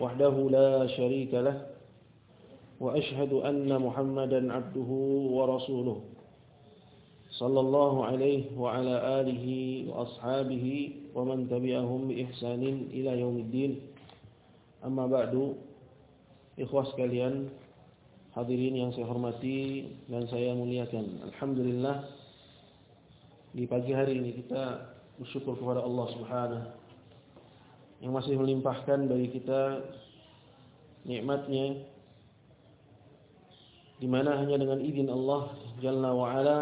وحده لا شريك له وأشهد أن محمدا عبده ورسوله صلى الله عليه وعلى آله وأصحابه ومن تبعهم بإحسان إلى يوم الدين أما بعد إخوة sekalian hadirin yang saya hormati dan saya muliakan Alhamdulillah di pagi hari ini kita bersyukur kepada Allah Subhanahu yang masih melimpahkan bagi kita nikmatnya. Di mana hanya dengan izin Allah Jalla wa ala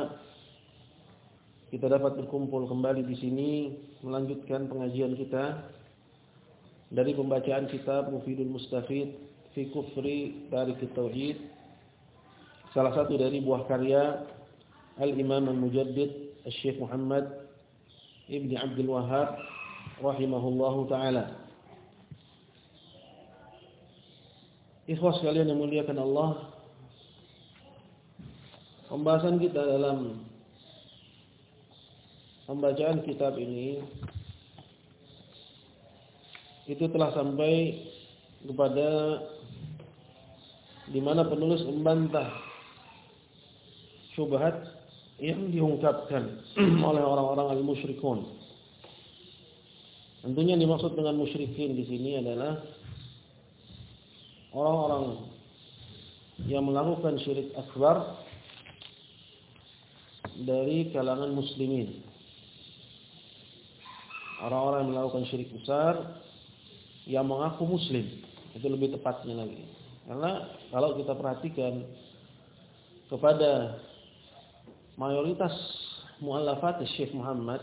kita dapat berkumpul kembali di sini melanjutkan pengajian kita dari pembacaan kitab Mufidul Mustafid fi Kufri Tarik Tauhid salah satu dari buah karya Al-Imam Al-Mujaddid Al-Syekh Muhammad Ibn Abdul Wahab rahimahullahu taala. Ikhwas sekalian yang muliakan Allah, pembahasan kita dalam pembacaan kitab ini itu telah sampai kepada di mana penulis membantah syubhat yang diungkapkan oleh orang-orang al-musyrikun. Tentunya dimaksud dengan musyrikin di sini adalah orang-orang yang melakukan syirik akbar dari kalangan muslimin. Orang-orang yang melakukan syirik besar yang mengaku muslim. Itu lebih tepatnya lagi. Karena kalau kita perhatikan kepada mayoritas muallafat Syekh Muhammad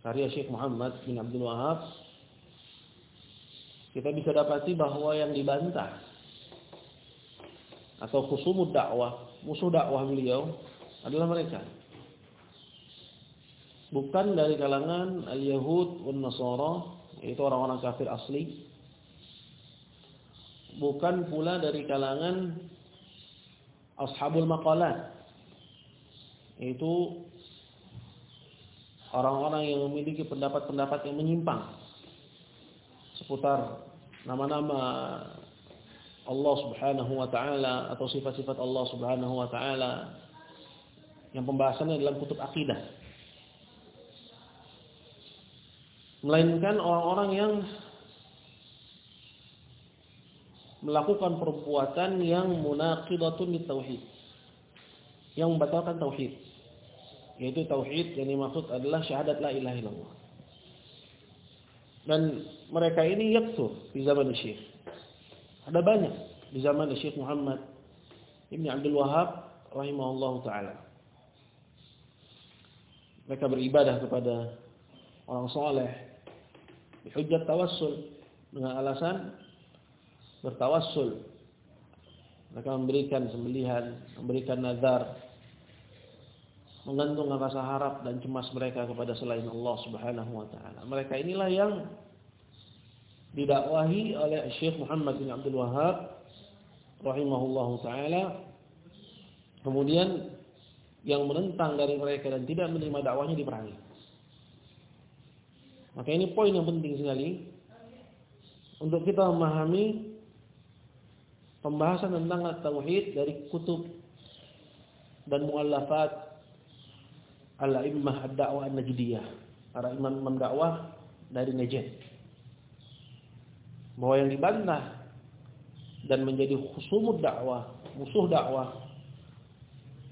karya Syekh Muhammad bin Abdul Wahab kita bisa dapati bahwa yang dibantah atau khusumud dakwah, musuh dakwah beliau adalah mereka. Bukan dari kalangan al-Yahud wal Nasara, itu orang-orang kafir asli. Bukan pula dari kalangan ashabul maqalat, itu orang-orang yang memiliki pendapat-pendapat yang menyimpang seputar nama-nama Allah Subhanahu wa taala atau sifat-sifat Allah Subhanahu wa taala yang pembahasannya dalam kutub akidah. Melainkan orang-orang yang melakukan perbuatan yang munaqidatun tauhid. Yang membatalkan tauhid yaitu tauhid yang dimaksud adalah syahadat la ilaha illallah. Dan mereka ini yaktur di zaman Syekh. Ada banyak di zaman Syekh Muhammad Ibn Abdul Wahab rahimahullah taala. Mereka beribadah kepada orang soleh hujjat tawassul dengan alasan bertawassul. Mereka memberikan sembelihan, memberikan nazar, menggantung rasa harap dan cemas mereka kepada selain Allah Subhanahu wa taala. Mereka inilah yang didakwahi oleh Syekh Muhammad bin Abdul Wahab rahimahullahu taala. Kemudian yang menentang dari mereka dan tidak menerima dakwahnya diperangi. Maka ini poin yang penting sekali untuk kita memahami pembahasan tentang tauhid dari kutub dan muallafat al-immah ad-da'wah an-najdiyah. Para imam-imam dakwah dari Najd. Bahwa yang dibantah dan menjadi khusumud dakwah, musuh dakwah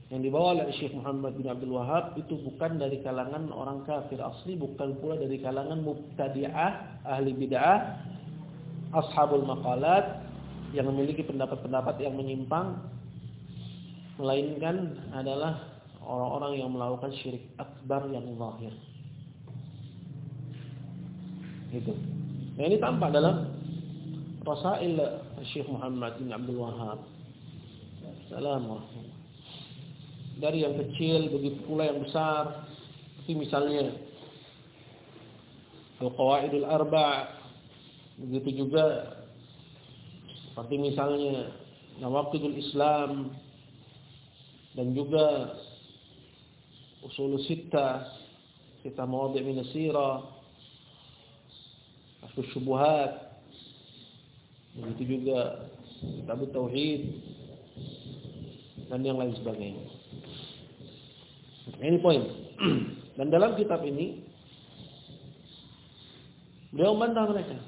yang dibawa oleh Syekh Muhammad bin Abdul Wahab itu bukan dari kalangan orang kafir asli, bukan pula dari kalangan mubtadi'ah, ahli bid'ah, ashabul maqalat yang memiliki pendapat-pendapat yang menyimpang melainkan adalah orang-orang yang melakukan syirik akbar yang zahir. Itu. Nah ini tampak dalam Rasail Syekh Muhammad bin Abdul Wahab. Assalamualaikum. Dari yang kecil begitu pula yang besar. Seperti misalnya Al-Qawaidul Arba' begitu juga seperti misalnya Nawaqidul Islam dan juga Usul Sittah, Sittah Mawadhi' min Sirah, Asbab Syubuhat, begitu juga Kitab Tauhid dan yang lain sebagainya. Ini poin. Dan dalam kitab ini beliau membantah mereka.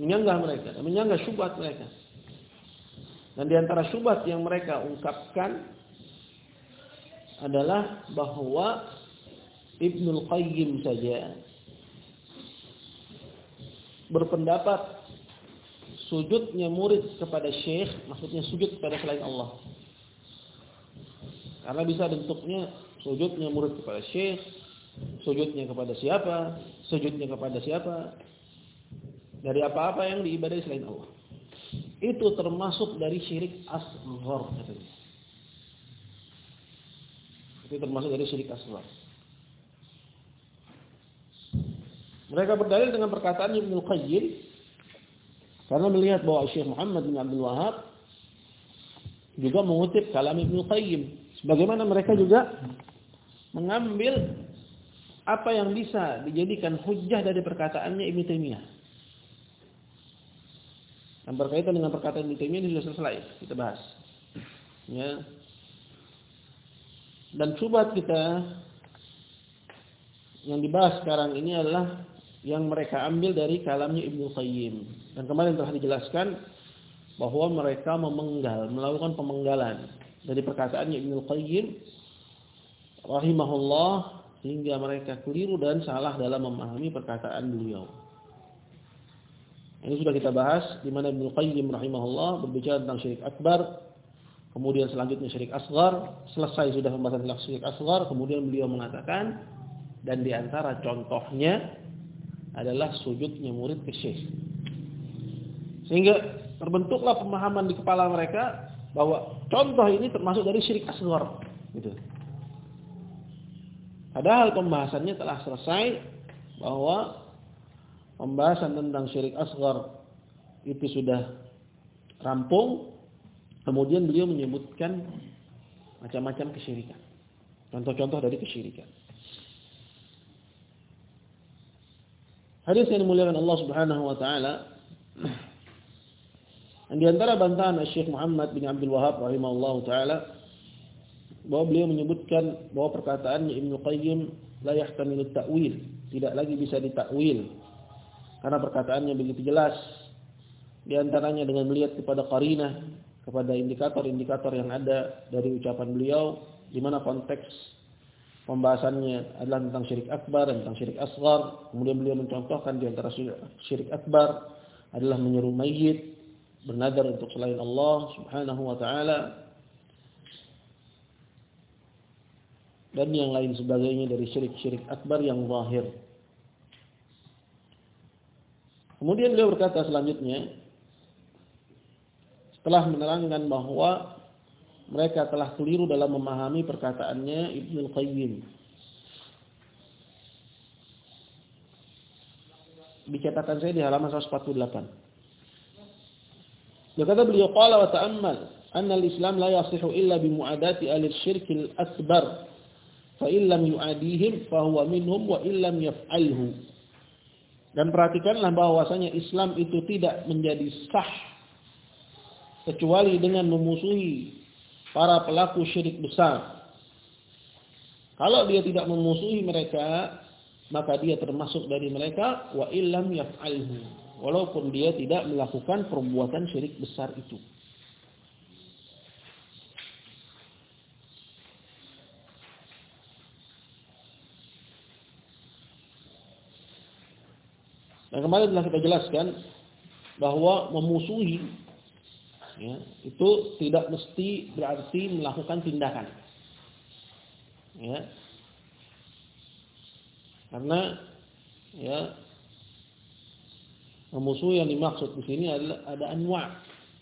Menyanggah mereka, menyanggah syubhat mereka. Dan di antara syubhat yang mereka ungkapkan adalah bahwa Ibnul Qayyim saja berpendapat sujudnya murid kepada syekh, maksudnya sujud kepada selain Allah. Karena bisa bentuknya sujudnya murid kepada syekh, sujudnya kepada siapa, sujudnya kepada siapa, dari apa-apa yang diibadai selain Allah. Itu termasuk dari syirik asghar katanya. Itu termasuk dari syirik asghar. Mereka berdalil dengan perkataan Ibnu Qayyim karena melihat bahwa Syekh Muhammad bin Abdul Wahab juga mengutip kalam Ibnu Qayyim. Sebagaimana mereka juga mengambil apa yang bisa dijadikan hujah dari perkataannya Ibnu Taimiyah. Yang berkaitan dengan perkataan Ibnu Taimiyah sudah selesai kita bahas. Ya. Dan subhat kita yang dibahas sekarang ini adalah yang mereka ambil dari kalamnya Ibnu Qayyim. Dan kemarin telah dijelaskan bahwa mereka memenggal, melakukan pemenggalan dari perkataannya Ibnu Qayyim rahimahullah sehingga mereka keliru dan salah dalam memahami perkataan beliau. Ini sudah kita bahas di mana Ibnu Qayyim rahimahullah berbicara tentang syirik akbar, kemudian selanjutnya syirik asgar, selesai sudah pembahasan tentang syirik asgar, kemudian beliau mengatakan dan di antara contohnya adalah sujudnya murid ke syekh. Sehingga terbentuklah pemahaman di kepala mereka bahwa contoh ini termasuk dari syirik asghar gitu. Padahal pembahasannya telah selesai bahwa pembahasan tentang syirik asghar itu sudah rampung. Kemudian beliau menyebutkan macam-macam kesyirikan. Contoh-contoh dari kesyirikan. Hadis yang dimuliakan Allah Subhanahu wa taala di antara bantahan Syekh Muhammad bin Abdul Wahab rahimahullahu taala bahwa beliau menyebutkan bahwa perkataan Ibnu Qayyim la yahtamilu ta'wil, tidak lagi bisa ditakwil. Karena perkataannya begitu jelas. Di antaranya dengan melihat kepada qarinah, kepada indikator-indikator yang ada dari ucapan beliau di mana konteks pembahasannya adalah tentang syirik akbar dan tentang syirik asgar. Kemudian beliau mencontohkan di antara syirik akbar adalah menyeru mayit, bernadar untuk selain Allah Subhanahu wa taala. Dan yang lain sebagainya dari syirik-syirik akbar yang zahir. Kemudian beliau berkata selanjutnya setelah menerangkan bahwa mereka telah keliru dalam memahami perkataannya Ibnu Qayyim. Dicatakan saya di halaman 148. Dia kata beliau qala wa ta'ammal anna al-Islam la yasihu illa bi mu'adati ahli syirk al-akbar fa in lam yu'adihim fa huwa minhum wa in lam yaf'alhu. Dan perhatikanlah bahwasanya Islam itu tidak menjadi sah kecuali dengan memusuhi para pelaku syirik besar. Kalau dia tidak memusuhi mereka, maka dia termasuk dari mereka wa illam yaf'alhu. Walaupun dia tidak melakukan perbuatan syirik besar itu. Dan kemarin telah kita jelaskan bahwa memusuhi ya, itu tidak mesti berarti melakukan tindakan. Ya. Karena ya Memusuhi yang dimaksud di sini adalah ada anwa,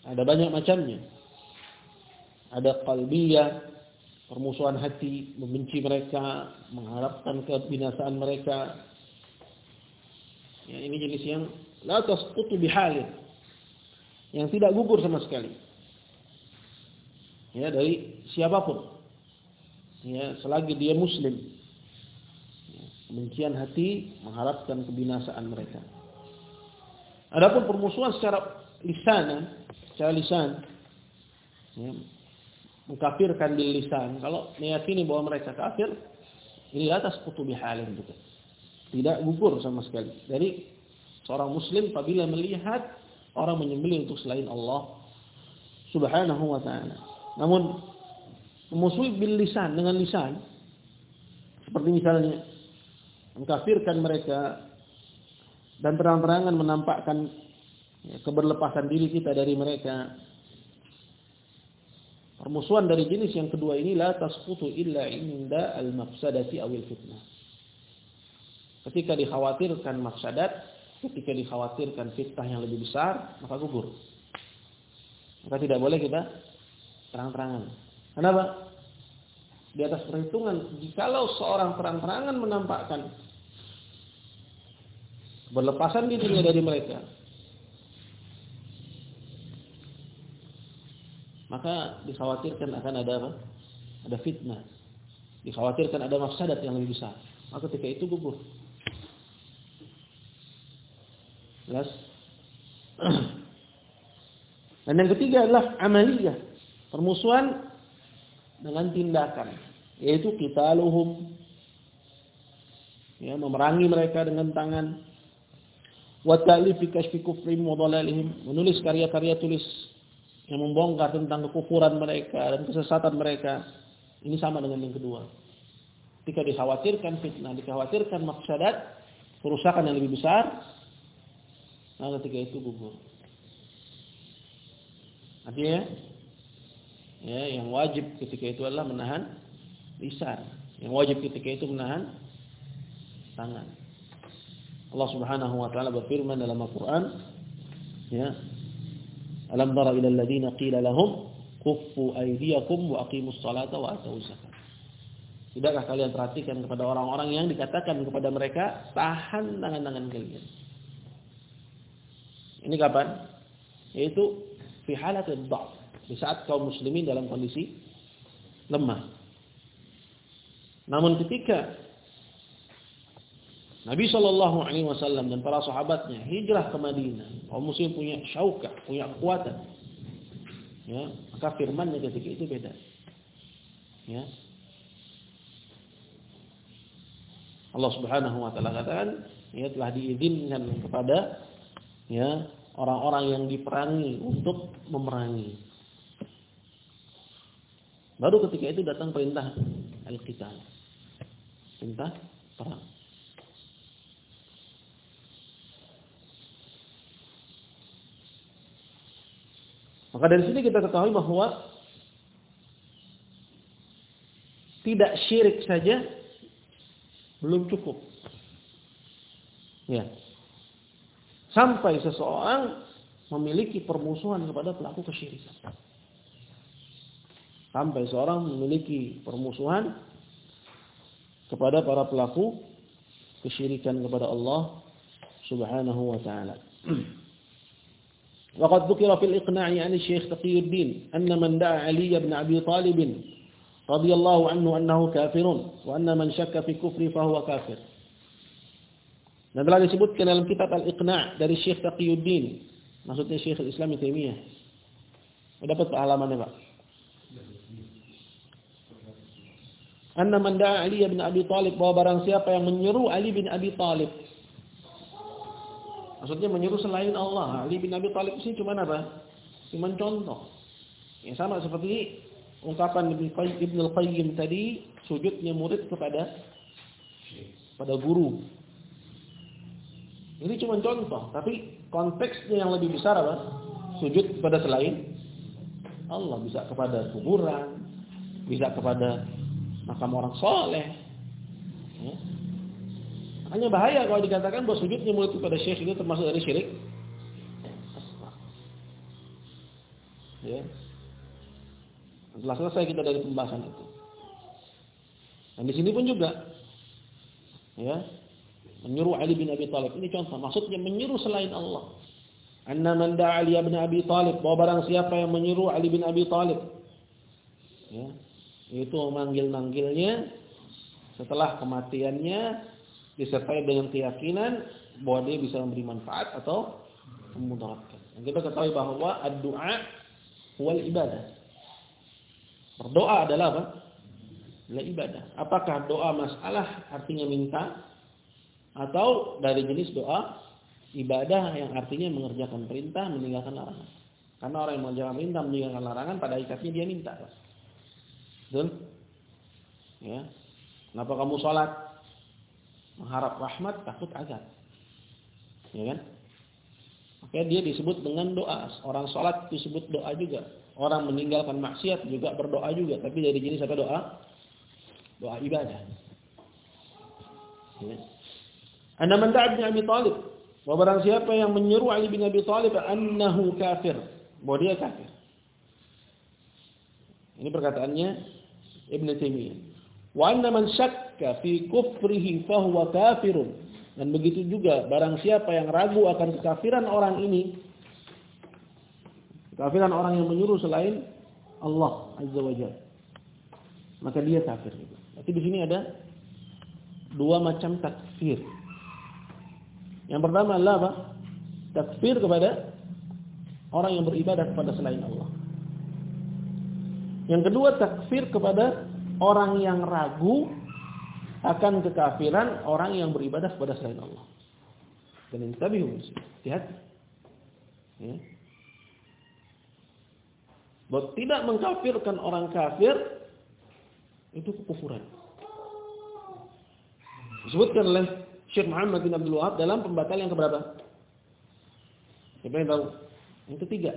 ada banyak macamnya. Ada qalbiyah, permusuhan hati, membenci mereka, mengharapkan kebinasaan mereka. Ya, ini jenis yang la tasqutu bihalin. Yang tidak gugur sama sekali. Ya, dari siapa pun. Ya, selagi dia muslim. Ya, kebencian hati mengharapkan kebinasaan mereka. Adapun permusuhan secara lisan, secara lisan, ya, mengkafirkan di lisan. Kalau meyakini bahwa mereka kafir, ini atas kutubi halin juga. Tidak gugur sama sekali. Dari seorang muslim apabila melihat orang menyembelih untuk selain Allah Subhanahu wa taala. Namun memusuhi bil lisan dengan lisan seperti misalnya mengkafirkan mereka dan terang-terangan menampakkan ya, keberlepasan diri kita dari mereka Permusuhan dari jenis yang kedua ini la tasqutu illa inda al-mafsadati awil fitnah. Ketika dikhawatirkan mafsadat, ketika dikhawatirkan fitnah yang lebih besar, maka gugur. Maka tidak boleh kita terang-terangan. Kenapa? Di atas perhitungan, jikalau seorang terang-terangan menampakkan berlepasan dirinya dari mereka, maka dikhawatirkan akan ada apa? Ada fitnah. Dikhawatirkan ada mafsadat yang lebih besar. Maka ketika itu gugur. Jelas? Dan yang ketiga adalah amaliyah. Permusuhan dengan tindakan. Yaitu kita luhum. Ya, memerangi mereka dengan tangan. Wa ta'lifi kashfi kufrim wa Menulis karya-karya tulis yang membongkar tentang kekufuran mereka dan kesesatan mereka. Ini sama dengan yang kedua. Ketika dikhawatirkan fitnah, dikhawatirkan maksadat, kerusakan yang lebih besar, nah ketika itu gugur. Artinya, ya, yang wajib ketika itu adalah menahan lisan. Yang wajib ketika itu menahan tangan. Allah Subhanahu wa taala berfirman dalam Al-Qur'an, ya, Alam tara ila alladziina qila lahum kuffu aydiyakum wa aqimus salata wa atuz zakat. Tidakkah kalian perhatikan kepada orang-orang yang dikatakan kepada mereka tahan tangan-tangan kalian? Ini kapan? Yaitu fi halatil dha'f, di saat kaum muslimin dalam kondisi lemah. Namun ketika Nabi Shallallahu Alaihi Wasallam dan para sahabatnya hijrah ke Madinah, kaum muslim punya syaukah, punya kekuatan. Ya, maka firmannya ketika itu beda. Ya. Allah Subhanahu wa taala katakan, ya telah diizinkan kepada ya orang-orang yang diperangi untuk memerangi. Baru ketika itu datang perintah al-qital. Perintah perang. Maka dari sini kita ketahui bahwa tidak syirik saja belum cukup. Ya. Sampai seseorang memiliki permusuhan kepada pelaku kesyirikan. Sampai seorang memiliki permusuhan kepada para pelaku kesyirikan kepada Allah Subhanahu wa taala. وقد ذكر في الإقناع عن الشيخ تقي الدين أن من دعا علي بن أبي طالب رضي الله عنه أنه كافر وأن من شك في كفر فهو كافر dan telah disebutkan dalam kitab Al-Iqna' dari Syekh Taqiyuddin. Maksudnya Syekh Islam Taimiyah. Dapat halamannya, Pak. Anna man da'a Ali bin Abi Talib bahwa barang siapa yang menyeru Ali bin Abi Talib Maksudnya menyuruh selain Allah. Ali bin Abi Thalib ini cuma apa? Cuma contoh. Yang sama seperti ungkapan Ibn Al-Qayyim tadi, sujudnya murid kepada pada guru. Ini cuma contoh, tapi konteksnya yang lebih besar apa? Sujud kepada selain Allah bisa kepada kuburan, bisa kepada makam orang soleh. Ya. Hanya bahaya kalau dikatakan bahwa sujudnya mulut kepada syekh itu termasuk dari syirik. Ya. Setelah selesai kita dari pembahasan itu. Dan di sini pun juga, ya, menyuruh Ali bin Abi Thalib. Ini contoh, maksudnya menyuruh selain Allah. Anna man da'a Ali bin Abi Thalib, bahwa barang siapa yang menyuruh Ali bin Abi Thalib. Ya, itu memanggil-manggilnya setelah kematiannya disertai dengan keyakinan bahwa dia bisa memberi manfaat atau memudaratkan. Kita ketahui bahwa ad-du'a wal ibadah. Berdoa adalah apa? Adalah ibadah. Apakah doa masalah artinya minta atau dari jenis doa ibadah yang artinya mengerjakan perintah, meninggalkan larangan. Karena orang yang mengerjakan perintah, meninggalkan larangan pada ikatnya dia minta. Betul? Ya. Kenapa kamu sholat? Mengharap rahmat, takut azab. Ya kan? Maka dia disebut dengan doa. Orang sholat disebut doa juga. Orang meninggalkan maksiat juga berdoa juga, tapi dari jenis apa doa? Doa ibadah. Ya. Anda menda'a bin Abi Talib. Bahwa barang siapa yang menyeru Ali bin Abi Talib annahu kafir. Bahwa dia kafir. Ini perkataannya Ibn Taimiyah. Wa anna man syakka fi kufrihi fahuwa kafirun. Dan begitu juga barang siapa yang ragu akan kekafiran orang ini, Kafiran orang yang menyuruh selain Allah Azza wa Jalla. Maka dia kafir. Tapi di sini ada dua macam takfir. Yang pertama adalah apa? Takfir kepada orang yang beribadah kepada selain Allah. Yang kedua takfir kepada orang yang ragu akan kekafiran orang yang beribadah kepada selain Allah. Dan ini tabihu. Hati-hati. Ya. Bahwa tidak mengkafirkan orang kafir itu kekufuran. Disebutkan oleh Syekh Muhammad bin Abdul Wahab dalam pembatal yang keberapa? Siapa yang tahu? Yang ketiga.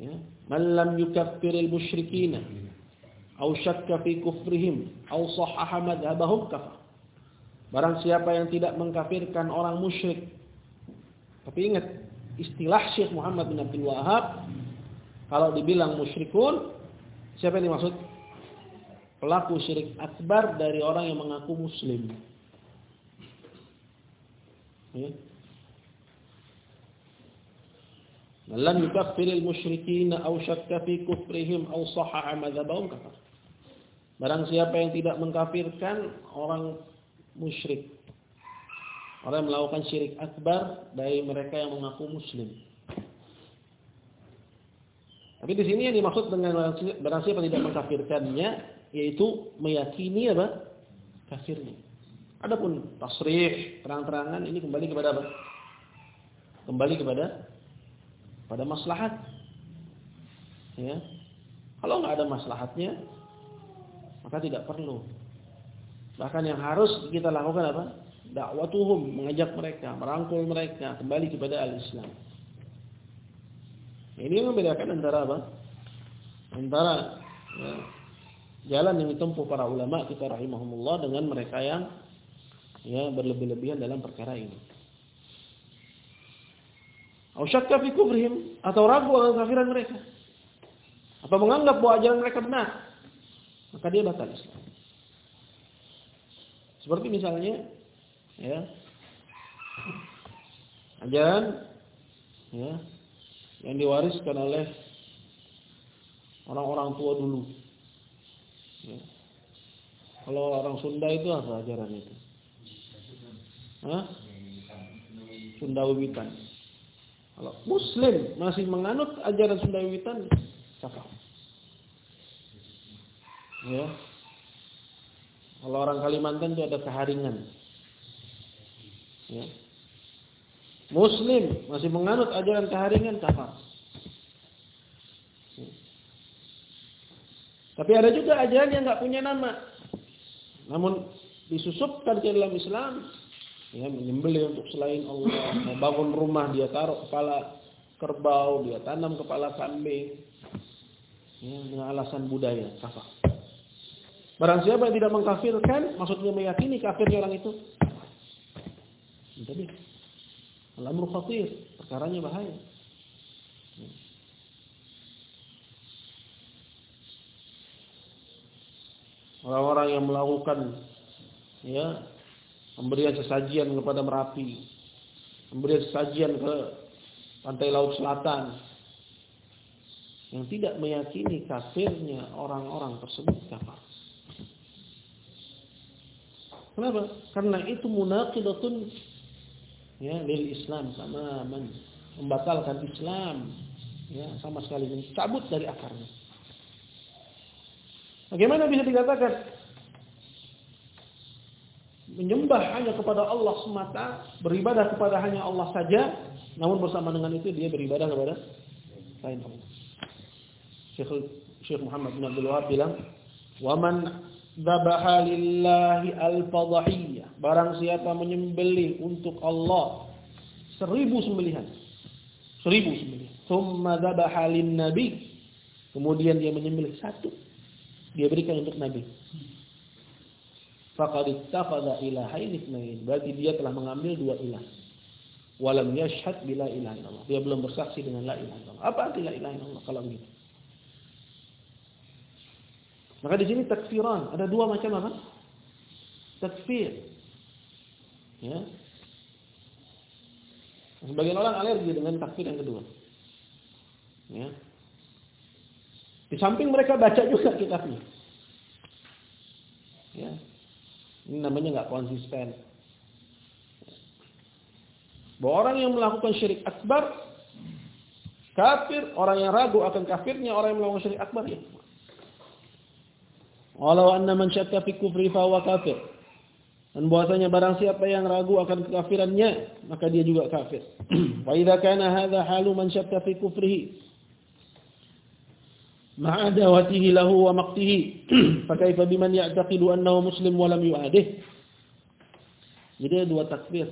Ya. Man lam yukaffiril musyrikina au syakka fi kufrihim au sahhaha madhhabahum kafar. Barang siapa yang tidak mengkafirkan orang musyrik. Tapi ingat, istilah Syekh Muhammad bin Abdul Wahab kalau dibilang musyrikun, siapa yang dimaksud? Pelaku syirik akbar dari orang yang mengaku muslim. Ya. Lam yukaffiril musyrikin aw syakka fi kufrihim aw sahaha madzhabahum kafar. Barang siapa yang tidak mengkafirkan orang musyrik. Orang yang melakukan syirik akbar dari mereka yang mengaku muslim. Tapi di sini yang dimaksud dengan barang siapa tidak mengkafirkannya yaitu meyakini apa? kafirnya. Adapun tasrih, terang-terangan ini kembali kepada apa? Kembali kepada pada maslahat. Ya. Kalau nggak ada maslahatnya, maka tidak perlu. Bahkan yang harus kita lakukan apa? Dakwatuhum, mengajak mereka, merangkul mereka kembali kepada al-Islam. Ini membedakan antara apa? Antara ya, jalan yang ditempuh para ulama kita rahimahumullah dengan mereka yang ya berlebih-lebihan dalam perkara ini. Atau syakka fi kufrihim atau ragu akan kafiran mereka. Atau menganggap bahwa ajaran mereka benar. Maka dia batal. Seperti misalnya ya ajaran ya yang diwariskan oleh orang-orang tua dulu. Ya. Kalau orang Sunda itu apa ajaran itu? Hah? Sunda Wiwitan. Kalau Muslim masih menganut ajaran Sunda Wiwitan, siapa? Ya. Kalau orang Kalimantan itu ada keharingan. Ya. Muslim masih menganut ajaran keharingan kafir. Tapi ada juga ajaran yang nggak punya nama. Namun disusupkan ke dalam Islam, ya menyembeli untuk selain Allah. Membangun rumah dia taruh kepala kerbau dia tanam kepala kambing. Ya, dengan alasan budaya kafir. Barang siapa yang tidak mengkafirkan maksudnya meyakini kafirnya orang itu jadi Allah khatir perkaranya bahaya. Orang-orang yang melakukan ya pemberian sesajian kepada Merapi, pemberian sesajian ke pantai laut selatan, yang tidak meyakini kafirnya orang-orang tersebut kafir. Kenapa? Karena itu munaqidatun ya lil Islam sama membatalkan Islam ya sama sekali cabut dari akarnya. Bagaimana bisa dikatakan menyembah hanya kepada Allah semata, beribadah kepada hanya Allah saja, namun bersama dengan itu dia beribadah kepada selain Allah. Syekh Syekh Muhammad bin Abdul Wahab bilang, "Wa man dzabaha lillahi al-fadhiyah." Barang siapa menyembelih untuk Allah seribu sembelihan. Seribu sembelihan. Tsumma dzabaha lin-nabi. Kemudian dia menyembelih satu. Dia berikan untuk Nabi. Faqad ittakhadha ilahain itsnain. Berarti dia telah mengambil dua ilah. Walam yashhad bila ilaha illallah. Dia belum bersaksi dengan la ilaha illallah. Apa arti la ilaha illallah kalau begitu? Maka di sini takfiran, ada dua macam apa? Takfir. Ya. Sebagian orang alergi dengan takfir yang kedua. Ya. Di samping mereka baca juga kitabnya. Ya. Ini namanya nggak konsisten. Bahwa orang yang melakukan syirik akbar kafir, orang yang ragu akan kafirnya orang yang melakukan syirik akbar ya Walau anna man syakka fi kufri fa huwa kafir. Dan bahwasanya barang siapa yang ragu akan kekafirannya, maka dia juga kafir. Wa idza kana hadha halu man syakka fi kufrihi lahu wa maqtihi fa kaifa biman ya'taqidu annahu muslim wa lam yu'adih. Jadi dua takfir.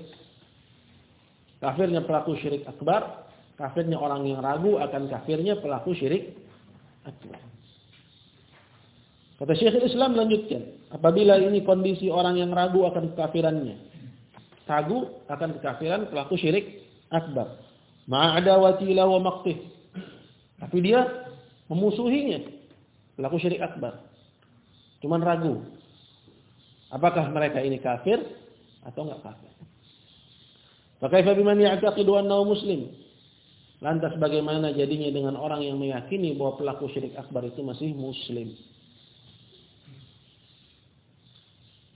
Kafirnya pelaku syirik akbar, kafirnya orang yang ragu akan kafirnya pelaku syirik akbar. Kata Syekh Islam lanjutkan, apabila ini kondisi orang yang ragu akan kekafirannya, ragu akan kekafiran pelaku syirik akbar. Ma'adawati wa maqtih. Tapi dia memusuhinya, pelaku syirik akbar. Cuman ragu. Apakah mereka ini kafir atau enggak kafir? Fakaifa biman ya'taqidu annahu muslim? Lantas bagaimana jadinya dengan orang yang meyakini bahwa pelaku syirik akbar itu masih muslim?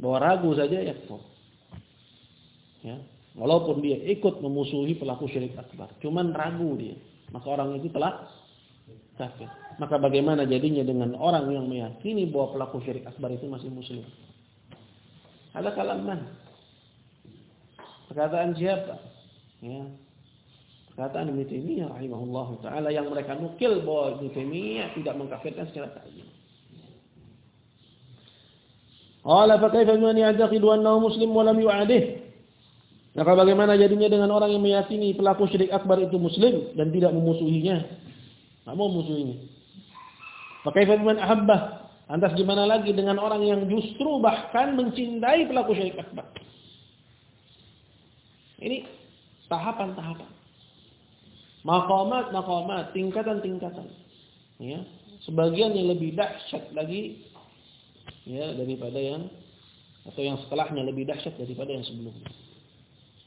bahwa ragu saja ya Ya. Walaupun dia ikut memusuhi pelaku syirik akbar, cuman ragu dia, maka orang itu telah kafir. Maka bagaimana jadinya dengan orang yang meyakini bahwa pelaku syirik akbar itu masih muslim? Ada kalaman. Perkataan siapa? Ya. Perkataan Taimiyah rahimahullah taala yang mereka nukil bahwa Taimiyah tidak mengkafirkan secara ta'yin. Qala fa kaifa man ya'taqidu annahu muslim wa lam yu'adih? Maka bagaimana jadinya dengan orang yang meyakini pelaku syirik akbar itu muslim dan tidak memusuhinya? Tidak mau memusuhinya. Fa kaifa man ahabbah? Antas gimana lagi dengan orang yang justru bahkan mencintai pelaku syirik akbar? Ini tahapan-tahapan. Maqamat-maqamat, tingkatan-tingkatan. Ya, sebagian yang lebih dahsyat lagi ya daripada yang atau yang setelahnya lebih dahsyat daripada yang sebelumnya.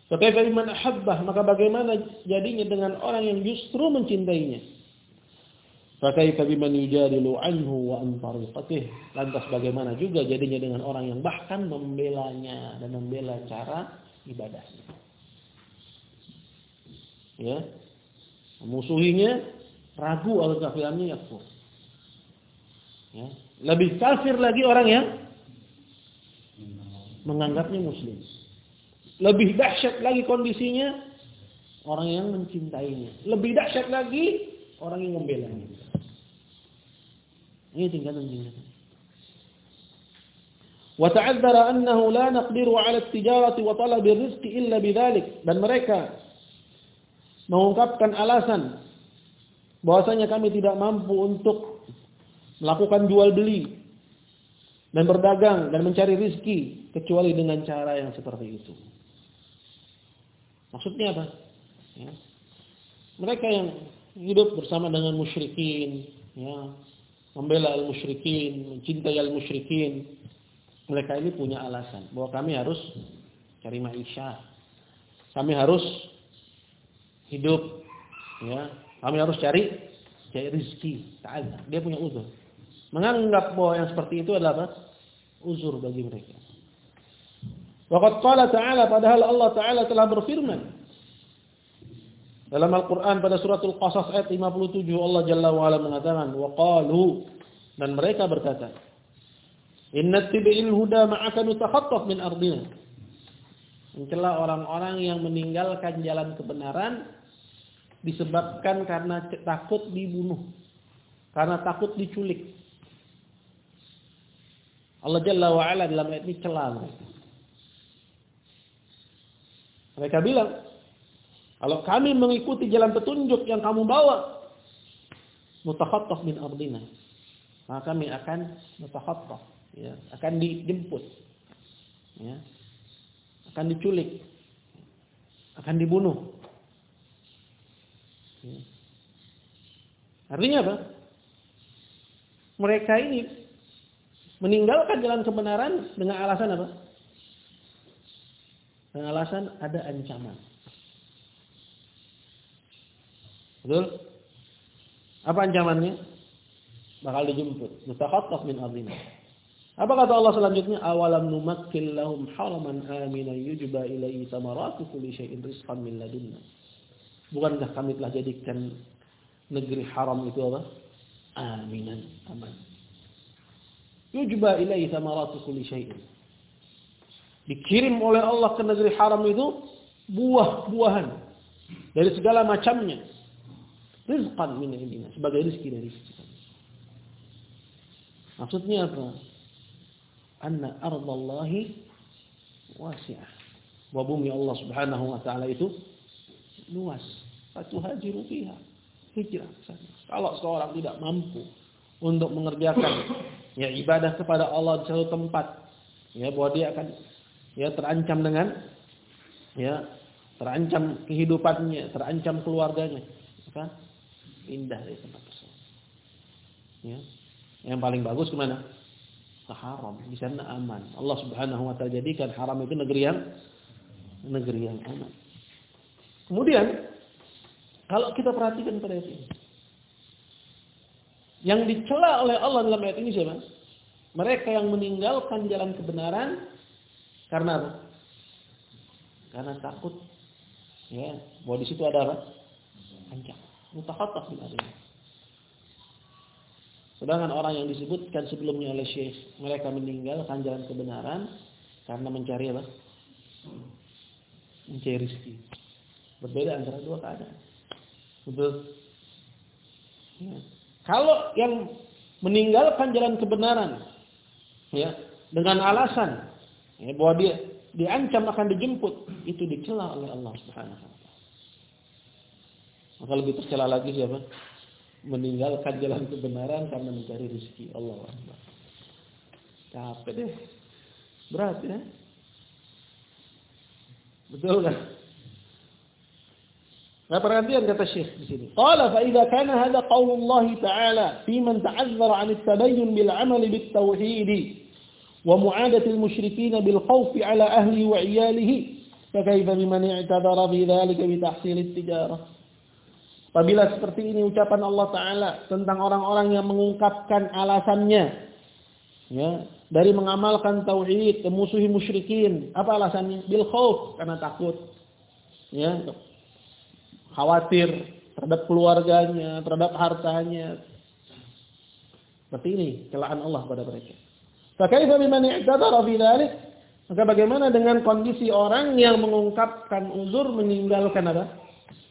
Fakaifa man ahabbah maka bagaimana jadinya dengan orang yang justru mencintainya? Fakaifa biman yujadilu anhu wa an tariqatih? Lantas bagaimana juga jadinya dengan orang yang bahkan membelanya dan membela cara ibadahnya? Ya. Musuhinya ragu al kafirannya. Ya. Lebih kafir lagi orang yang menganggapnya muslim. Lebih dahsyat lagi kondisinya orang yang mencintainya. Lebih dahsyat lagi orang yang membelanya. Ini tingkatan-tingkatan. Wa ta'adzara annahu la naqdiru 'ala at-tijarati wa talab ar-rizqi illa bidzalik. Dan mereka mengungkapkan alasan bahwasanya kami tidak mampu untuk melakukan jual beli dan berdagang dan mencari rizki kecuali dengan cara yang seperti itu. Maksudnya apa? Ya. Mereka yang hidup bersama dengan musyrikin, ya, membela al-musyrikin, mencintai al-musyrikin. Mereka ini punya alasan bahwa kami harus cari maisha. Kami harus hidup ya. Kami harus cari cari rezeki. Dia punya uzur. Menganggap bahwa yang seperti itu adalah apa? Uzur bagi mereka. Waqad qala ta'ala padahal Allah Ta'ala telah berfirman dalam Al-Quran pada suratul Qasas ayat 57 Allah Jalla wa'ala mengatakan Waqalu dan mereka berkata Inna tibi'il huda ma'aka nutakhattaf min ardina. Mencela orang-orang yang meninggalkan jalan kebenaran Disebabkan karena takut dibunuh Karena takut diculik. Allah Jalla wa'ala dalam ayat ini celah mereka. Mereka bilang kalau kami mengikuti jalan petunjuk yang kamu bawa, mutakhattaf min ardina. Maka kami akan mutakhattaf, ya, akan dijemput. Ya. Akan diculik. Akan dibunuh. Ya. Artinya apa? Mereka ini meninggalkan jalan kebenaran dengan alasan apa? Dengan alasan ada ancaman. Betul? Apa ancamannya? Bakal dijemput. Mutakhattaf min ardina. Apa kata Allah selanjutnya? Awalam numakkil lahum haraman aminan yujba ilaihi samaratu kulli syai'in rizqan min ladunna. Bukankah kami telah jadikan negeri haram itu apa? Aminan, aman. Yujba ilaihi samaratu kulli syai'in. Dikirim oleh Allah ke negeri haram itu buah-buahan dari segala macamnya rizqan min indina sebagai rezeki dari sisi kami. Maksudnya apa? Anna ardallahi wasi'ah. Bahwa bumi Allah Subhanahu wa taala itu luas. Fatuhajiru fiha. Hijrah. Kalau seorang tidak mampu untuk mengerjakan ya ibadah kepada Allah di satu tempat, ya bahwa dia akan ya terancam dengan ya terancam kehidupannya, terancam keluarganya, maka Indah dari tempat tersebut. Ya. Yang paling bagus ke mana? Ke haram. Di sana aman. Allah Subhanahu wa taala jadikan haram itu negeri yang negeri yang aman. Kemudian kalau kita perhatikan pada ayat ini. Yang dicela oleh Allah dalam ayat ini siapa? Mereka yang meninggalkan jalan kebenaran karena apa? Karena takut ya, bahwa di situ ada apa? Ancaman mutakhattaf bil adillah. Sedangkan orang yang disebutkan sebelumnya oleh Syekh, mereka meninggalkan jalan kebenaran karena mencari apa? Mencari rezeki. Berbeda antara dua keadaan. Betul. Ya. Kalau yang meninggalkan jalan kebenaran, ya, dengan alasan ya, bahwa dia diancam akan dijemput, itu dicela oleh Allah Subhanahu wa maka lebih tercela lagi siapa? Meninggalkan jalan kebenaran karena mencari rezeki Allah. Capek deh. Berat ya. Betul kan? Nah perhatian kata Syekh di sini. Qala fa idza kana hadha qaulullah ta'ala fi man ta'azzara 'an at-tabayyun bil 'amal bit tauhid wa mu'adati al-musyrikeen bil khawf 'ala ahli wa 'iyalihi fa kayfa biman i'tadara fi dhalika bi tahsil at-tijarah Apabila seperti ini ucapan Allah Ta'ala tentang orang-orang yang mengungkapkan alasannya. Ya, dari mengamalkan tauhid, memusuhi musyrikin. Apa alasannya? Bil khauf, karena takut. Ya, khawatir terhadap keluarganya, terhadap hartanya. Seperti ini celaan Allah pada mereka. Fakaifa biman i'tadara fi dzalik? Maka bagaimana dengan kondisi orang yang mengungkapkan uzur meninggalkan apa?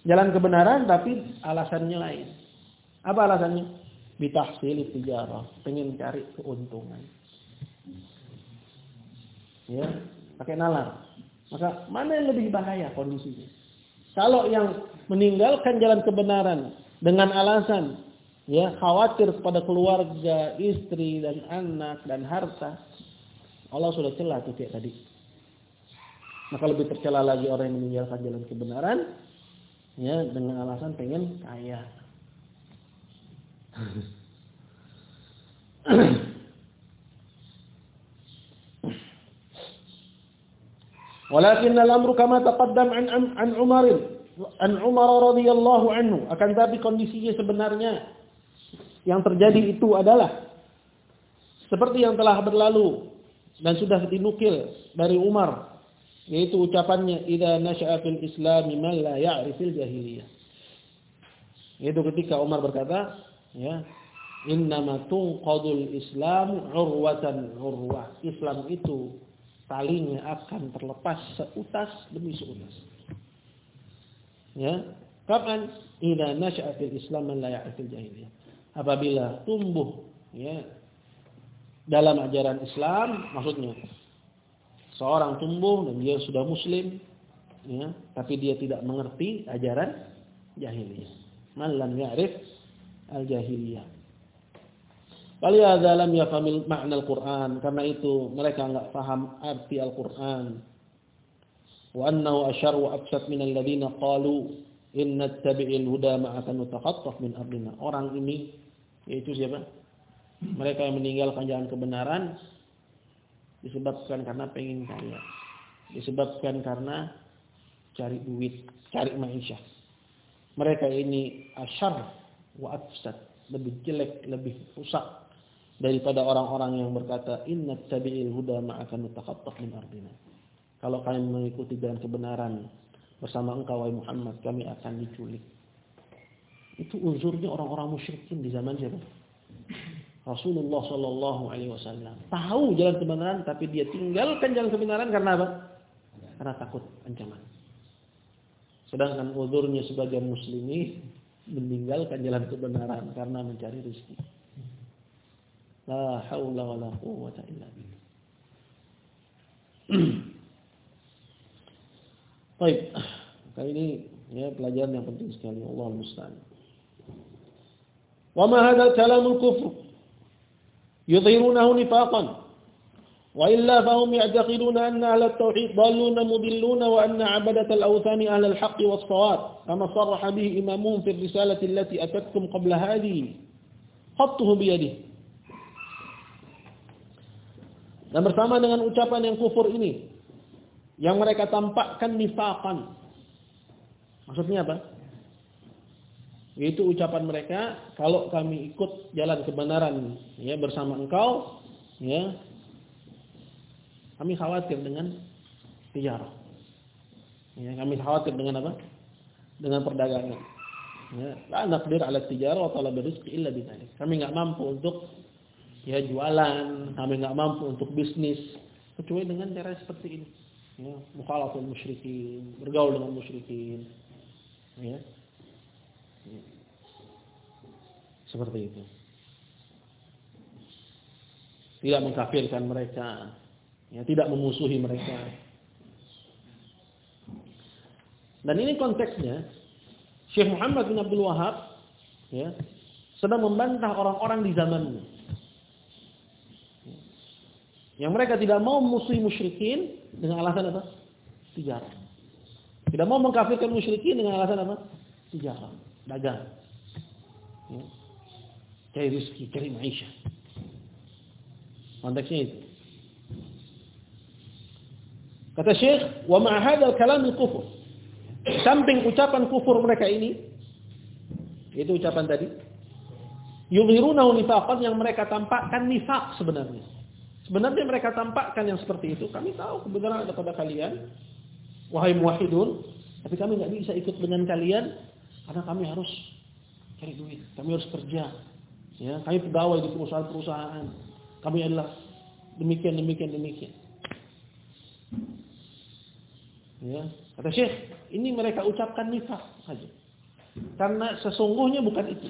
Jalan kebenaran tapi alasannya lain. Apa alasannya? Bitahsil tijarah, pengen cari keuntungan. Ya, pakai nalar. Maka mana yang lebih bahaya kondisinya? Kalau yang meninggalkan jalan kebenaran dengan alasan ya khawatir kepada keluarga, istri dan anak dan harta, Allah sudah celah tuh tadi. Maka lebih tercela lagi orang yang meninggalkan jalan kebenaran ya dengan alasan pengen kaya. Walakin al-amru kama taqaddam an an Umar an Umar radhiyallahu anhu. Akan tapi kondisinya sebenarnya yang terjadi itu adalah seperti yang telah berlalu dan sudah dinukil dari Umar yaitu ucapannya idza nasha'a fil islam man la ya'rifil jahiliyah. Yaitu ketika Umar berkata, ya, innama tunqadul islam urwatan urwah. Islam itu talinya akan terlepas seutas demi seutas. Ya, kapan? Idza nasya'a fil Islam man la ya'rifil jahiliyah. Apabila tumbuh ya dalam ajaran Islam, maksudnya seorang tumbuh dan dia sudah muslim ya, tapi dia tidak mengerti ajaran jahiliyah. Man lam ya'rif al-jahiliyah. Walihada lam yafhamil makna Al-Quran. Karena itu mereka enggak paham arti Al-Quran. Wa annahu asyar wa absat min alladhina qalu inna tabi'il huda ma'aka nutakhattaf min ardina. Orang ini yaitu siapa? Mereka yang meninggalkan jalan kebenaran disebabkan karena pengen kaya. Disebabkan karena cari duit, cari maisha. Mereka ini asyar wa absat, lebih jelek, lebih rusak daripada orang-orang yang berkata inna tabi'il huda ma'aka nutakhattaf min ardina. Kalau kalian mengikuti jalan kebenaran bersama engkau wahai Muhammad, kami akan diculik. Itu uzurnya orang-orang musyrikin di zaman siapa? Rasulullah Shallallahu Alaihi Wasallam tahu jalan kebenaran, tapi dia tinggalkan jalan kebenaran karena apa? Karena takut ancaman. Sedangkan uzurnya sebagian muslimin meninggalkan jalan kebenaran karena mencari rezeki. La haula wa la quwwata illa billah. Baik. Kali ini ya pelajaran yang penting sekali Allah musta'an. Wa ma hadha kalamul kufr yudhirunahu nifaqan وإلا فهم يعتقدون أن أهل التوحيد ضالون مضلون وأن عبدة الأوثان أهل الحق والصواب كما صرح به إمامهم في الرسالة التي أتتكم قبل هذه خطه بيده Dan bersama dengan ucapan yang kufur ini, yang mereka tampakkan nifaqan. Maksudnya apa? Yaitu ucapan mereka, kalau kami ikut jalan kebenaran ya bersama engkau, ya kami khawatir dengan tijarah. Ya, kami khawatir dengan apa? Dengan perdagangan. Ya, la naqdir ala tijarah wa talab rizqi illa bidzalik. Kami enggak mampu untuk ya jualan, kami nggak mampu untuk bisnis kecuali dengan cara seperti ini. Ya, mukhalafatul musyrikin, bergaul dengan musyrikin. Ya. Seperti itu. Tidak mengkafirkan mereka, ya, tidak memusuhi mereka. Dan ini konteksnya Syekh Muhammad bin Abdul Wahab ya, sedang membantah orang-orang di zamannya. Yang mereka tidak mau musuhi musyrikin dengan alasan apa? Tijarah. Tidak mau mengkafirkan musyrikin dengan alasan apa? Tijarah, dagang. Ya. Cari rezeki, cari maisha. Konteksnya itu. Kata Syekh, "Wa ma hadzal kalam kufur." Samping ucapan kufur mereka ini, itu ucapan tadi, yuzhiruna nifaqan yang mereka tampakkan nifaq sebenarnya. Sebenarnya mereka tampakkan yang seperti itu. Kami tahu kebenaran ada pada kalian. Wahai muwahidun. Tapi kami nggak bisa ikut dengan kalian. Karena kami harus cari duit. Kami harus kerja. Ya, kami pegawai di perusahaan-perusahaan. Kami adalah demikian, demikian, demikian. Ya, kata Syekh, ini mereka ucapkan nifak saja. Karena sesungguhnya bukan itu.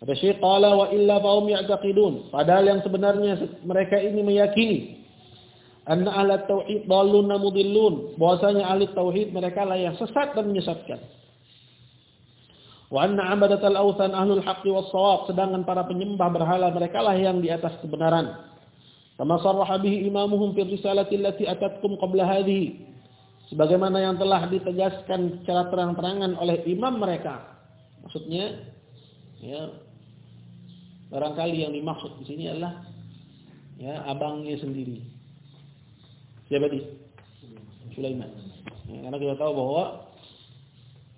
Kata Syekh qala wa illa fahum ya'taqidun. Padahal yang sebenarnya mereka ini meyakini anna ahli tauhid dallun mudillun. Bahwasanya ahli tauhid mereka lah yang sesat dan menyesatkan. Wa anna abadatal awthan ahlul haqqi was shawab. Sedangkan para penyembah berhala mereka lah yang di atas kebenaran. Kama sarraha bihi imamuhum fi risalati allati atatkum qabla hadhihi. Sebagaimana yang telah ditegaskan secara terang-terangan oleh imam mereka. Maksudnya ya Barangkali yang dimaksud di sini adalah ya abangnya sendiri. Siapa dia? Sulaiman. Ya, karena kita tahu bahwa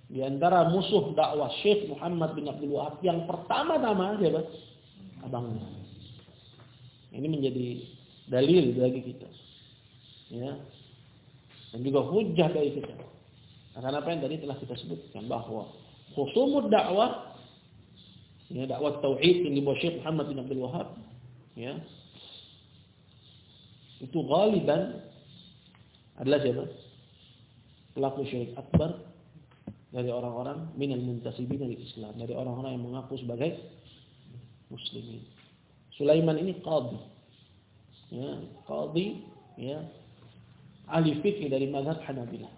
di antara musuh dakwah Syekh Muhammad bin Abdul Wahab yang pertama-tama siapa? Abangnya. Ini menjadi dalil bagi kita. Ya. Dan juga hujah bagi kita. Karena apa yang tadi telah kita sebutkan bahwa khusumud dakwah ya dakwah tauhid yang dibawa Syekh Muhammad bin Abdul Wahab ya itu galiban adalah siapa? Pelaku syirik akbar dari orang-orang minal muntasibin dari Islam, dari orang-orang yang mengaku sebagai muslimin. Sulaiman ini qadhi. Ya, qadhi ya ahli fikih dari mazhab Hanabilah.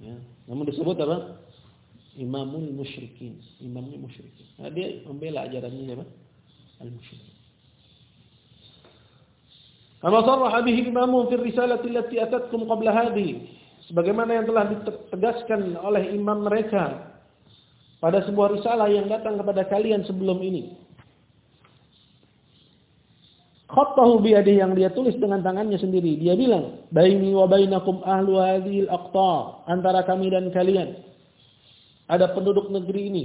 Ya, namun disebut apa? Imamul musyrikin, imamnya musyrikin. Nah, dia membela ajarannya apa? Al-musyrikin. Kama sarraha bihi imamu fi risalati allati atatkum qabla hadhihi. Sebagaimana yang telah ditegaskan oleh imam mereka pada sebuah risalah yang datang kepada kalian sebelum ini. Khattahu biyadihi yang dia tulis dengan tangannya sendiri. Dia bilang, "Baini wa bainakum ahlu hadhil aqtar." Antara kami dan kalian ada penduduk negeri ini.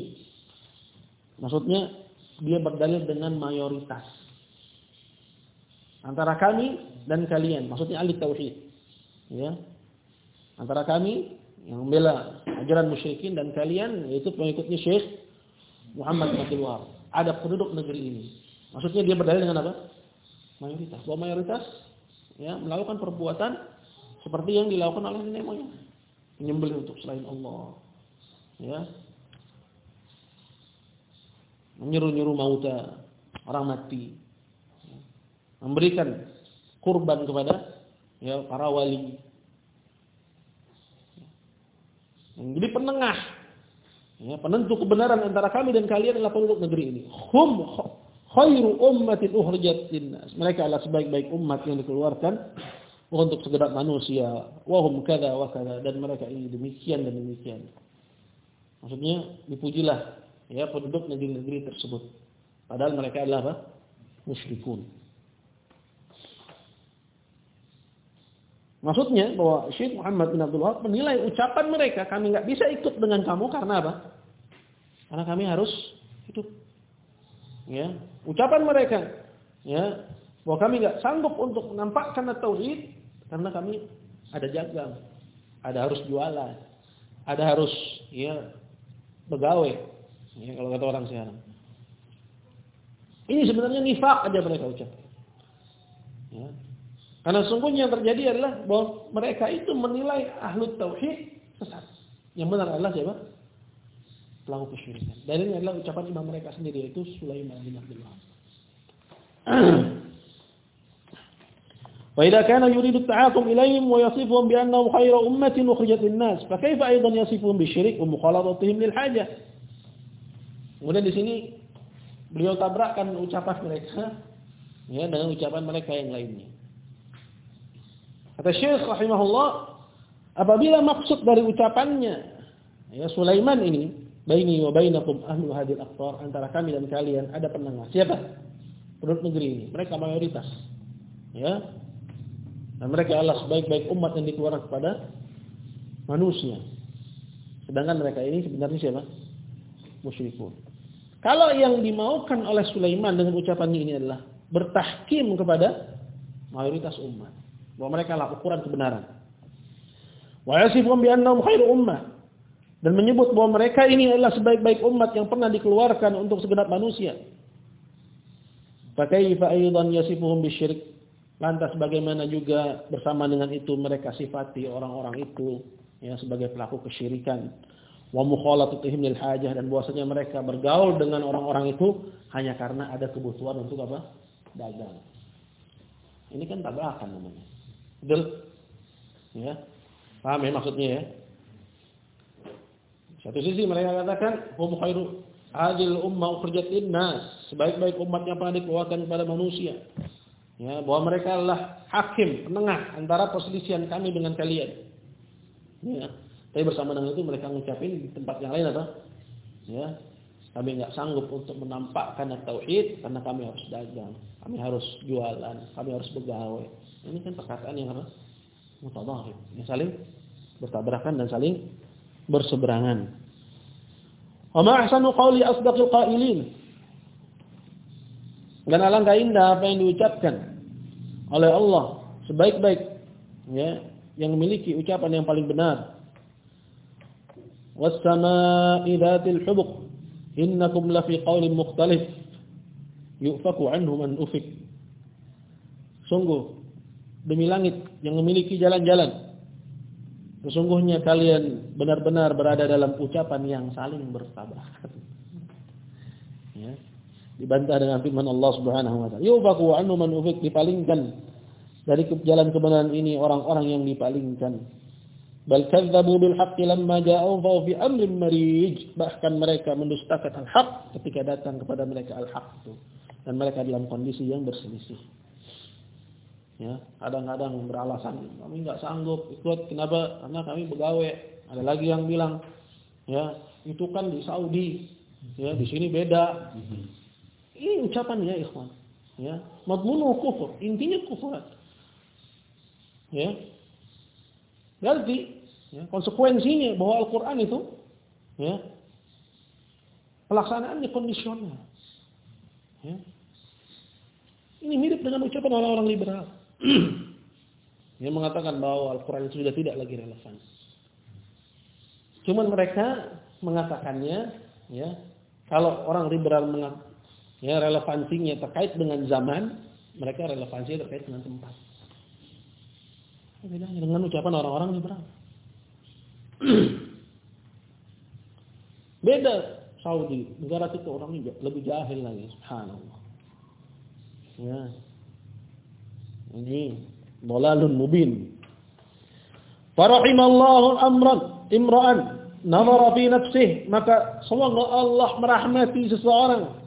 Maksudnya dia berdalil dengan mayoritas antara kami dan kalian, maksudnya ahli tauhid. Ya. Antara kami yang membela ajaran musyrikin dan kalian yaitu pengikutnya Syekh Muhammad Wahab. Ada penduduk negeri ini. Maksudnya dia berdalil dengan apa? Mayoritas. Bahwa mayoritas ya melakukan perbuatan seperti yang dilakukan oleh nenek moyang. Menyembelih untuk selain Allah. Ya. Menyuruh-nyuruh mauta, orang mati, memberikan kurban kepada ya para wali. Jadi penengah, ya, penentu kebenaran antara kami dan kalian adalah penduduk negeri ini. Hum khairu ummatin ukhrijat linnas. Mereka adalah sebaik-baik umat yang dikeluarkan untuk segenap manusia. Wahum kada wa kada dan mereka ini demikian dan demikian. Maksudnya dipujilah ya penduduk negeri-negeri tersebut. Padahal mereka adalah apa? Musyrikun. Maksudnya bahwa Syekh Muhammad bin Abdul Wahab menilai ucapan mereka kami nggak bisa ikut dengan kamu karena apa? Karena kami harus hidup. Ya, ucapan mereka ya bahwa kami nggak sanggup untuk menampakkan tauhid karena kami ada jagang, ada harus jualan, ada harus ya begawe. Ya, kalau kata orang sekarang. Ini sebenarnya nifak aja mereka ucapkan. Ya, karena sungguhnya yang terjadi adalah bahwa mereka itu menilai ahlu tauhid sesat. Yang benar adalah siapa? Pelaku kesyirikan. Dan ini adalah ucapan imam mereka sendiri yaitu Sulaiman bin Abdullah. وإذا كان يريد التعاطم إليهم ويصفهم بأنهم خير أمة أخرجت للناس فكيف أيضا يصفهم بالشرك ومخالطتهم للحاجة Kemudian di sini beliau tabrakkan ucapan mereka ya dengan ucapan mereka yang lainnya. Kata Syekh rahimahullah, apabila maksud dari ucapannya ya Sulaiman ini, baini wa bainakum ahlu hadil aqtar, antara kami dan kalian ada penengah. Siapa? Penduduk negeri ini. Mereka mayoritas. Ya. Dan mereka adalah sebaik-baik umat yang dikeluarkan kepada manusia. Sedangkan mereka ini sebenarnya siapa? Musyrikun. Kalau yang dimaukan oleh Sulaiman dengan ucapan ini adalah bertahkim kepada mayoritas umat bahwa mereka lah ukuran kebenaran. Wa yasifum bi annahum khairu ummah dan menyebut bahwa mereka ini adalah sebaik-baik umat yang pernah dikeluarkan untuk segenap manusia. Fakaifa aidan yasifuhum bisyirik? Lantas bagaimana juga bersama dengan itu mereka sifati orang-orang itu ya sebagai pelaku kesyirikan wa mukhalatatuhum lil hajah dan bahwasanya mereka bergaul dengan orang-orang itu hanya karena ada kebutuhan untuk apa? dagang. Ini kan tabrakan namanya. Betul? Ya. Paham ya maksudnya ya? Satu sisi mereka katakan hum khairu adil umma ukhrijat linnas, sebaik-baik umat yang pernah dikeluarkan kepada manusia. Ya, bahwa mereka adalah hakim, penengah antara perselisihan kami dengan kalian. Ya. Tapi bersama dengan itu mereka mengucapin di tempat yang lain apa? Ya. Kami nggak sanggup untuk menampakkan tauhid karena kami harus dagang, kami harus jualan, kami harus begawe. Ini kan perkataan yang apa? mutadahib. Ya, saling bertabrakan dan saling berseberangan. Wa ma ahsanu qawli asdaqil qailin. Dan alangkah indah apa yang diucapkan oleh Allah sebaik-baik ya yang memiliki ucapan yang paling benar. Was samaa'i dzatil hubuq innakum lafi qaulin mukhtalif yufaku anhu man ufik. Sungguh demi langit yang memiliki jalan-jalan Sesungguhnya kalian benar-benar berada dalam ucapan yang saling bertabrakan. Ya. Dibantah dengan firman Allah Subhanahu wa taala. Yufaku anhu man ufik dipalingkan dari jalan kebenaran ini orang-orang yang dipalingkan. Bal kadzabu bil haqqi lamma ja'u fa fi amrin marij. Bahkan mereka mendustakan al-haq ketika datang kepada mereka al-haq itu. Dan mereka dalam kondisi yang berselisih. Ya, kadang-kadang beralasan kami nggak sanggup ikut. Kenapa? Karena kami pegawai. Ada lagi yang bilang, ya itu kan di Saudi, ya di sini beda. Ini ucapan ya ikhwan. Ya, madmunu kufur, intinya kufur. Ya. Berarti ya, konsekuensinya bahwa Al-Qur'an itu ya pelaksanaannya kondisional. Ya. Ini mirip dengan ucapan orang-orang liberal. yang mengatakan bahwa Al-Quran sudah tidak lagi relevan. Cuman mereka mengatakannya, ya, kalau orang liberal mengat, ya relevansinya terkait dengan zaman, mereka relevansinya terkait dengan tempat. Bedanya dengan ucapan orang-orang liberal. Beda Saudi, negara itu orangnya lebih jahil lagi, subhanallah. Ya, ini dalalun mubin. Farahimallahu amran imra'an nazara fi nafsih maka semoga Allah merahmati seseorang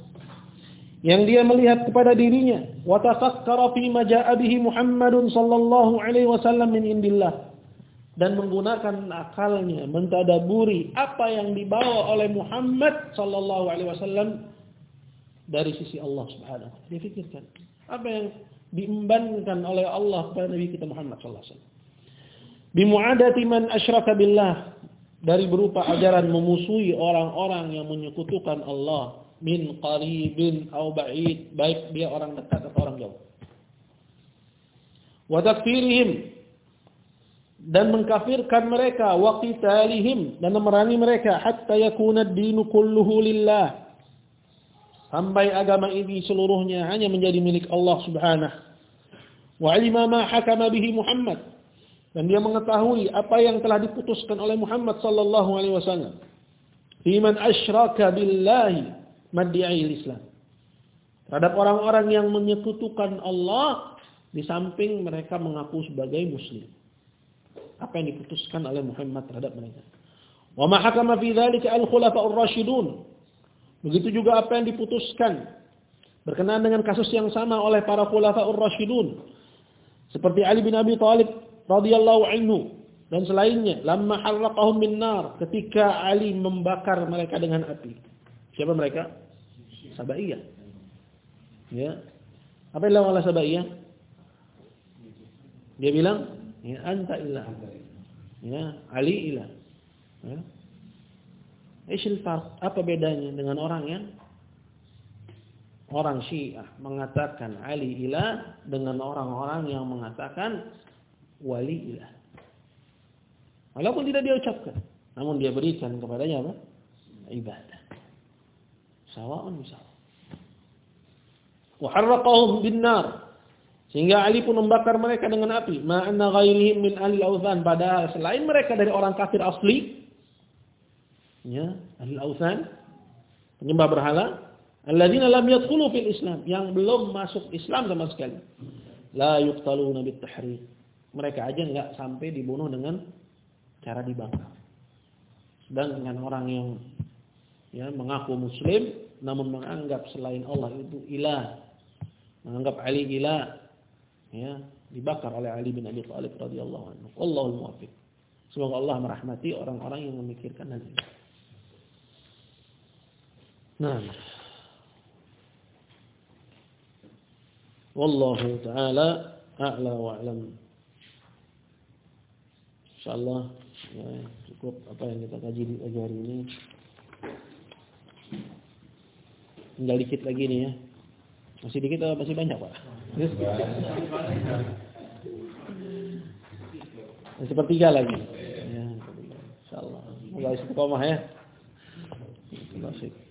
yang dia melihat kepada dirinya wa tafakkara fi ma jaa bihi Muhammadun sallallahu alaihi wasallam min indillah dan menggunakan akalnya mentadaburi apa yang dibawa oleh Muhammad sallallahu alaihi wasallam dari sisi Allah Subhanahu wa taala. Dia pikirkan apa yang diembankan oleh Allah kepada Nabi kita Muhammad sallallahu alaihi wasallam. Bimu'adati man asyraka billah. Dari berupa ajaran memusuhi orang-orang yang menyekutukan Allah. Min qaribin atau ba'id, baik dia orang dekat atau orang jauh. Wa takfirihim. Dan mengkafirkan mereka. Wa qitalihim. Dan memerangi mereka. Hatta yakuna ad-dinu kulluhu lillah sampai agama ini seluruhnya hanya menjadi milik Allah Subhanahu wa alima ma hakama bihi Muhammad. Dan dia mengetahui apa yang telah diputuskan oleh Muhammad sallallahu alaihi wasallam. Fi man asyraka billahi mad'i'il Islam. Terhadap orang-orang yang menyekutukan Allah di samping mereka mengaku sebagai muslim. Apa yang diputuskan oleh Muhammad terhadap mereka. Wa ma hakama fi dzalika al-khulafa'ur rasyidun Begitu juga apa yang diputuskan berkenaan dengan kasus yang sama oleh para khulafaur rasyidun seperti Ali bin Abi Thalib radhiyallahu anhu dan selainnya lamma harraqahum min nar ketika Ali membakar mereka dengan api. Siapa mereka? Sabaiyah. Ya. Apa yang oleh Sabaiyah? Dia bilang, ya anta ilah. Ya, Ali ilah. Ya. Isyil Apa bedanya dengan orang yang orang Syiah mengatakan Ali ilah dengan orang-orang yang mengatakan wali ilah. Walaupun tidak dia ucapkan, namun dia berikan kepadanya apa? Ibadah. Sawa'un bisawa. Wa bin nar. Sehingga Ali pun membakar mereka dengan api. Ma'anna ghairihim min ahli authan. Padahal selain mereka dari orang kafir asli, ya ahli ausan penyembah berhala alladzina lam yadkhulu fil Islam yang belum masuk Islam sama sekali. La yuqtaluna bit tahriq mereka aja enggak sampai dibunuh dengan cara dibakar. Sedangkan orang yang ya mengaku muslim namun menganggap selain Allah itu ilah menganggap Ali ilah ya dibakar oleh Ali bin Abi Thalib radhiyallahu anhu. Wallahu muwaffiq. Semoga Allah merahmati orang-orang yang memikirkan hal ini نعم والله تعالى أعلى وأعلم insyaallah ya, cukup apa yang kita kaji di pagi hari ini. Tinggal dikit lagi nih ya. Masih dikit atau masih banyak, Pak? Sepertiga lagi. Ya, insyaallah. Mulai istiqomah ya. Terima kasih.